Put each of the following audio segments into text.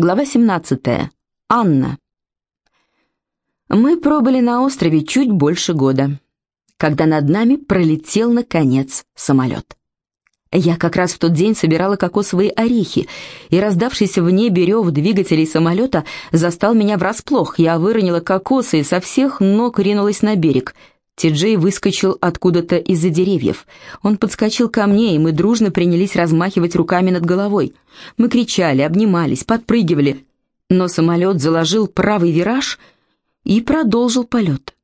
Глава 17. Анна. Мы пробыли на острове чуть больше года, когда над нами пролетел, наконец, самолет. Я как раз в тот день собирала кокосовые орехи, и раздавшийся в небе рев двигателей самолета застал меня врасплох. Я выронила кокосы и со всех ног ринулась на берег — Ти-Джей выскочил откуда-то из-за деревьев. Он подскочил ко мне, и мы дружно принялись размахивать руками над головой. Мы кричали, обнимались, подпрыгивали. Но самолет заложил правый вираж и продолжил полет.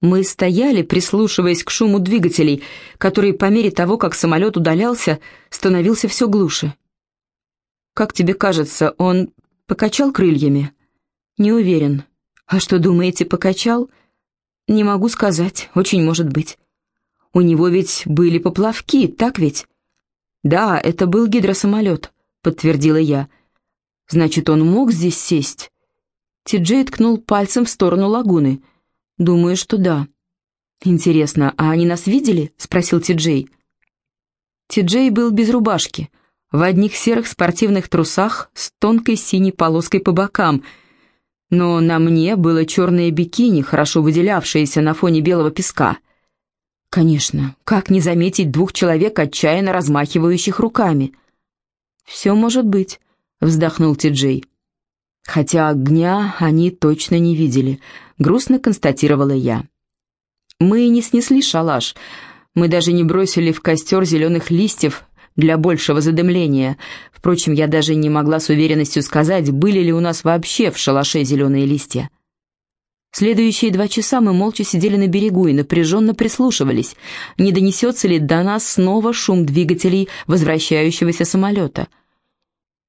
Мы стояли, прислушиваясь к шуму двигателей, который по мере того, как самолет удалялся, становился все глуше. «Как тебе кажется, он покачал крыльями?» «Не уверен. А что, думаете, покачал?» «Не могу сказать, очень может быть. У него ведь были поплавки, так ведь?» «Да, это был гидросамолет», — подтвердила я. «Значит, он мог здесь сесть?» Ти-Джей ткнул пальцем в сторону лагуны. «Думаю, что да». «Интересно, а они нас видели?» — спросил Ти-Джей. Ти-Джей был без рубашки, в одних серых спортивных трусах с тонкой синей полоской по бокам — но на мне было черное бикини, хорошо выделявшееся на фоне белого песка. Конечно, как не заметить двух человек, отчаянно размахивающих руками? «Все может быть», — вздохнул Ти-Джей. «Хотя огня они точно не видели», — грустно констатировала я. «Мы не снесли шалаш, мы даже не бросили в костер зеленых листьев, для большего задымления. Впрочем, я даже не могла с уверенностью сказать, были ли у нас вообще в шалаше зеленые листья. Следующие два часа мы молча сидели на берегу и напряженно прислушивались, не донесется ли до нас снова шум двигателей возвращающегося самолета.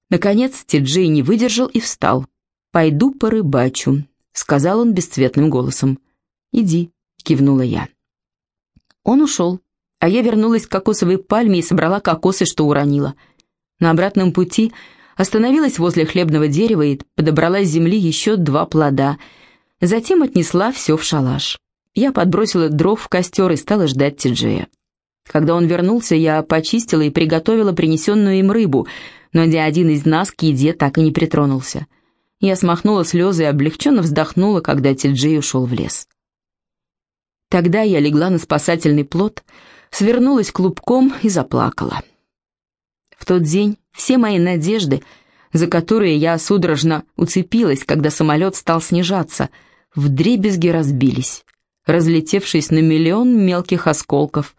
Наконец Ти-Джей не выдержал и встал. «Пойду порыбачу», — сказал он бесцветным голосом. «Иди», — кивнула я. Он ушел а я вернулась к кокосовой пальме и собрала кокосы, что уронила. На обратном пути остановилась возле хлебного дерева и подобрала с земли еще два плода. Затем отнесла все в шалаш. Я подбросила дров в костер и стала ждать Тиджея. Когда он вернулся, я почистила и приготовила принесенную им рыбу, но ни один из нас к еде так и не притронулся. Я смахнула слезы и облегченно вздохнула, когда Тиджей ушел в лес. Тогда я легла на спасательный плот, свернулась клубком и заплакала. В тот день все мои надежды, за которые я судорожно уцепилась, когда самолет стал снижаться, вдребезги разбились, разлетевшись на миллион мелких осколков,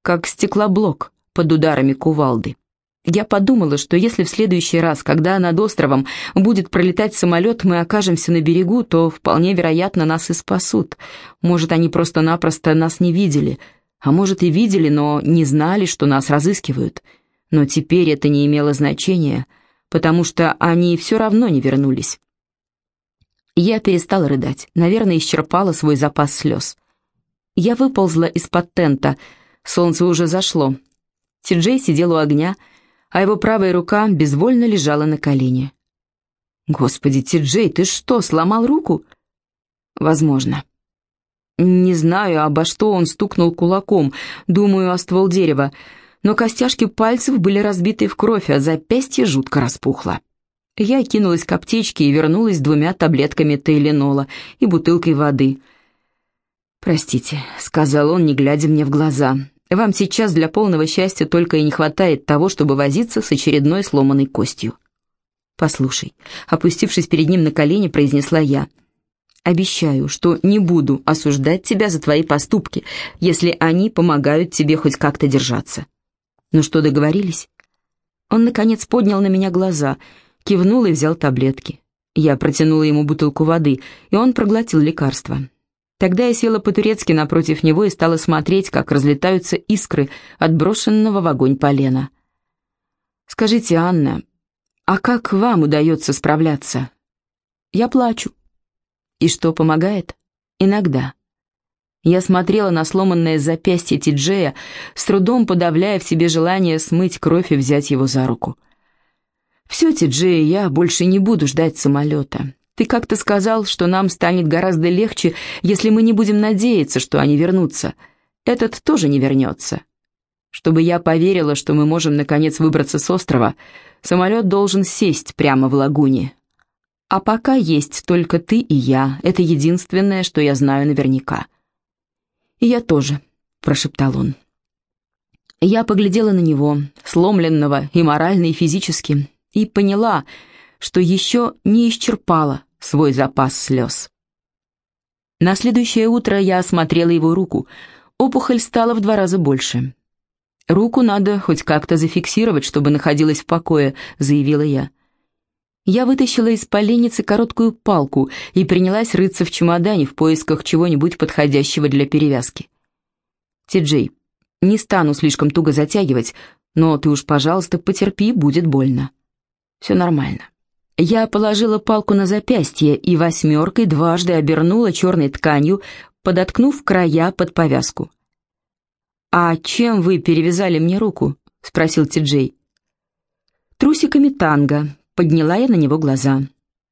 как стеклоблок под ударами кувалды. Я подумала, что если в следующий раз, когда над островом будет пролетать самолет, мы окажемся на берегу, то вполне вероятно нас и спасут. Может, они просто-напросто нас не видели, а может и видели, но не знали, что нас разыскивают. Но теперь это не имело значения, потому что они все равно не вернулись. Я перестала рыдать, наверное, исчерпала свой запас слез. Я выползла из-под тента, солнце уже зашло. Ти-Джей сидел у огня, а его правая рука безвольно лежала на колене. «Господи, Ти-Джей, ты что, сломал руку?» «Возможно». Не знаю, обо что он стукнул кулаком, думаю, о ствол дерева, но костяшки пальцев были разбиты в кровь, а запястье жутко распухло. Я кинулась к аптечке и вернулась с двумя таблетками тейленола и бутылкой воды. «Простите», — сказал он, не глядя мне в глаза, — «вам сейчас для полного счастья только и не хватает того, чтобы возиться с очередной сломанной костью». «Послушай», — опустившись перед ним на колени, произнесла я — Обещаю, что не буду осуждать тебя за твои поступки, если они помогают тебе хоть как-то держаться. Ну что, договорились?» Он, наконец, поднял на меня глаза, кивнул и взял таблетки. Я протянула ему бутылку воды, и он проглотил лекарство. Тогда я села по-турецки напротив него и стала смотреть, как разлетаются искры от брошенного в огонь полена. «Скажите, Анна, а как вам удается справляться?» «Я плачу», и что помогает? Иногда. Я смотрела на сломанное запястье Тиджея, с трудом подавляя в себе желание смыть кровь и взять его за руку. «Все, Тиджей, я больше не буду ждать самолета. Ты как-то сказал, что нам станет гораздо легче, если мы не будем надеяться, что они вернутся. Этот тоже не вернется. Чтобы я поверила, что мы можем наконец выбраться с острова, самолет должен сесть прямо в лагуне. А пока есть только ты и я, это единственное, что я знаю наверняка. И я тоже, прошептал он. Я поглядела на него, сломленного и морально, и физически, и поняла, что еще не исчерпала свой запас слез. На следующее утро я осмотрела его руку. Опухоль стала в два раза больше. «Руку надо хоть как-то зафиксировать, чтобы находилась в покое», — заявила я. Я вытащила из поленницы короткую палку и принялась рыться в чемодане в поисках чего-нибудь подходящего для перевязки. «Ти-Джей, не стану слишком туго затягивать, но ты уж, пожалуйста, потерпи, будет больно». «Все нормально». Я положила палку на запястье и восьмеркой дважды обернула черной тканью, подоткнув края под повязку. «А чем вы перевязали мне руку?» — спросил Ти-Джей. «Трусиками танго», — подняла я на него глаза.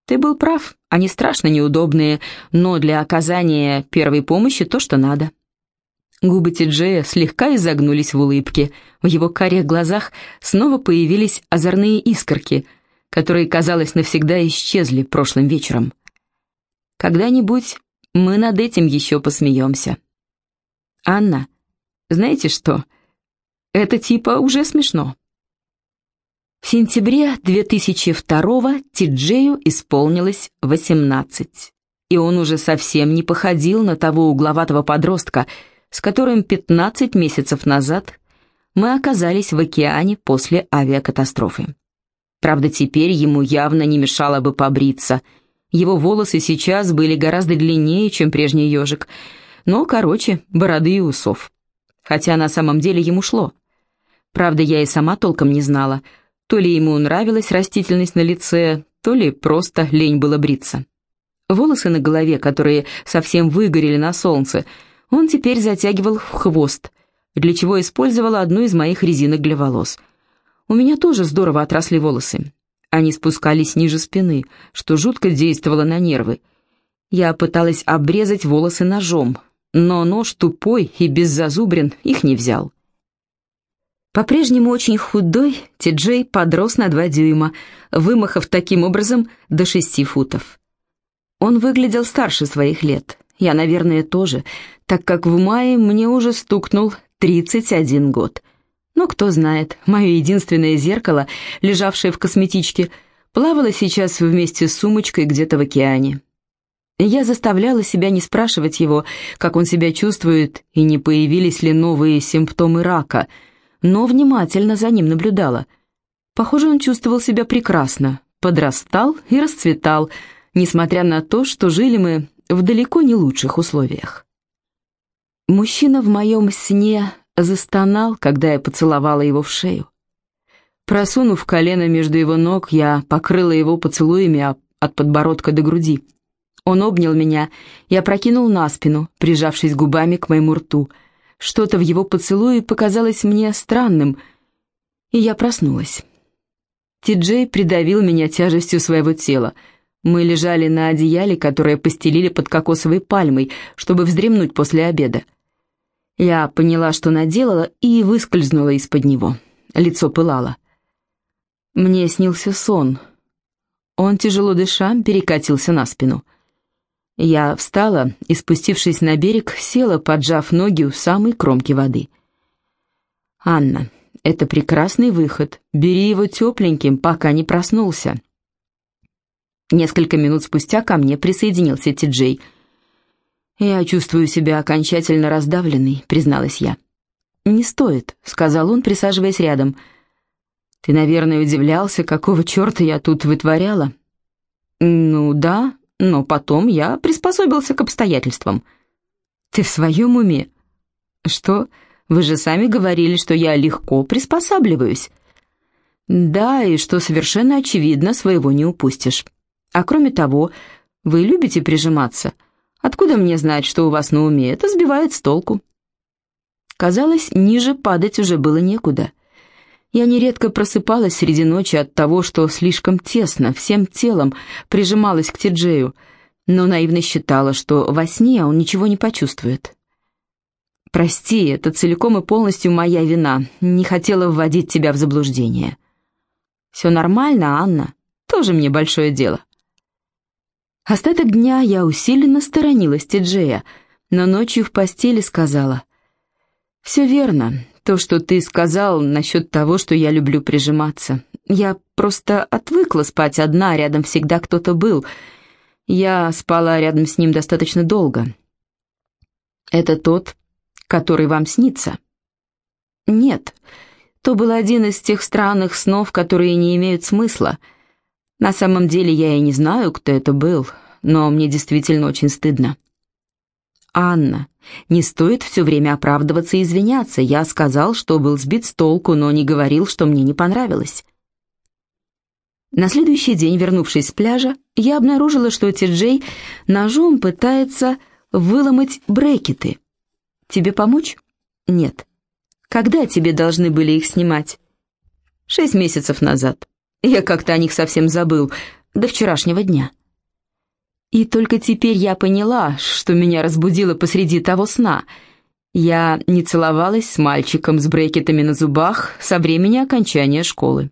«Ты был прав, они страшно неудобные, но для оказания первой помощи то, что надо». Губы Ти-Джея слегка изогнулись в улыбке. В его карих глазах снова появились озорные искорки, которые, казалось, навсегда исчезли прошлым вечером. «Когда-нибудь мы над этим еще посмеемся». «Анна, знаете что? Это типа уже смешно. В сентябре 2002-го Тиджею исполнилось 18, и он уже совсем не походил на того угловатого подростка, с которым 15 месяцев назад мы оказались в океане после авиакатастрофы. Правда, теперь ему явно не мешало бы побриться. Его волосы сейчас были гораздо длиннее, чем прежний ежик, но короче, бороды и усов хотя на самом деле ему шло. Правда, я и сама толком не знала, то ли ему нравилась растительность на лице, то ли просто лень было бриться. Волосы на голове, которые совсем выгорели на солнце, он теперь затягивал в хвост, для чего использовал одну из моих резинок для волос. У меня тоже здорово отросли волосы. Они спускались ниже спины, что жутко действовало на нервы. Я пыталась обрезать волосы ножом, но нож тупой и без зазубрин их не взял. По-прежнему очень худой, Ти-Джей подрос на два дюйма, вымахав таким образом до шести футов. Он выглядел старше своих лет, я, наверное, тоже, так как в мае мне уже стукнул 31 год. Но кто знает, мое единственное зеркало, лежавшее в косметичке, плавало сейчас вместе с сумочкой где-то в океане. Я заставляла себя не спрашивать его, как он себя чувствует и не появились ли новые симптомы рака, но внимательно за ним наблюдала. Похоже, он чувствовал себя прекрасно, подрастал и расцветал, несмотря на то, что жили мы в далеко не лучших условиях. Мужчина в моем сне застонал, когда я поцеловала его в шею. Просунув колено между его ног, я покрыла его поцелуями от подбородка до груди. Он обнял меня и опрокинул на спину, прижавшись губами к моему рту. Что-то в его поцелуе показалось мне странным, и я проснулась. Ти-Джей придавил меня тяжестью своего тела. Мы лежали на одеяле, которое постелили под кокосовой пальмой, чтобы вздремнуть после обеда. Я поняла, что наделала, и выскользнула из-под него. Лицо пылало. Мне снился сон. Он, тяжело дыша, перекатился на спину. Я встала и, спустившись на берег, села, поджав ноги у самой кромки воды. «Анна, это прекрасный выход. Бери его тепленьким, пока не проснулся». Несколько минут спустя ко мне присоединился Ти-Джей. «Я чувствую себя окончательно раздавленной», — призналась я. «Не стоит», — сказал он, присаживаясь рядом. «Ты, наверное, удивлялся, какого черта я тут вытворяла?» «Ну да, но потом я приспособился к обстоятельствам. Ты в своем уме? Что? Вы же сами говорили, что я легко приспосабливаюсь. Да, и что совершенно очевидно, своего не упустишь. А кроме того, вы любите прижиматься. Откуда мне знать, что у вас на уме? Это сбивает с толку. Казалось, ниже падать уже было некуда. Я нередко просыпалась среди ночи от того, что слишком тесно, всем телом прижималась к Тиджею, но наивно считала, что во сне он ничего не почувствует. Прости, это целиком и полностью моя вина. Не хотела вводить тебя в заблуждение. Все нормально, Анна. Тоже мне большое дело. Остаток дня я усиленно сторонилась Тиджея, но ночью в постели сказала. «Все верно, то, что ты сказал насчет того, что я люблю прижиматься. Я просто отвыкла спать одна, рядом всегда кто-то был. Я спала рядом с ним достаточно долго. Это тот, который вам снится?» «Нет, то был один из тех странных снов, которые не имеют смысла». На самом деле я и не знаю, кто это был, но мне действительно очень стыдно. Анна, не стоит все время оправдываться и извиняться. Я сказал, что был сбит с толку, но не говорил, что мне не понравилось. На следующий день, вернувшись с пляжа, я обнаружила, что Ти-Джей ножом пытается выломать брекеты. Тебе помочь? Нет. Когда тебе должны были их снимать? Шесть месяцев назад. Я как-то о них совсем забыл, до вчерашнего дня. И только теперь я поняла, что меня разбудило посреди того сна. Я не целовалась с мальчиком с брекетами на зубах со времени окончания школы.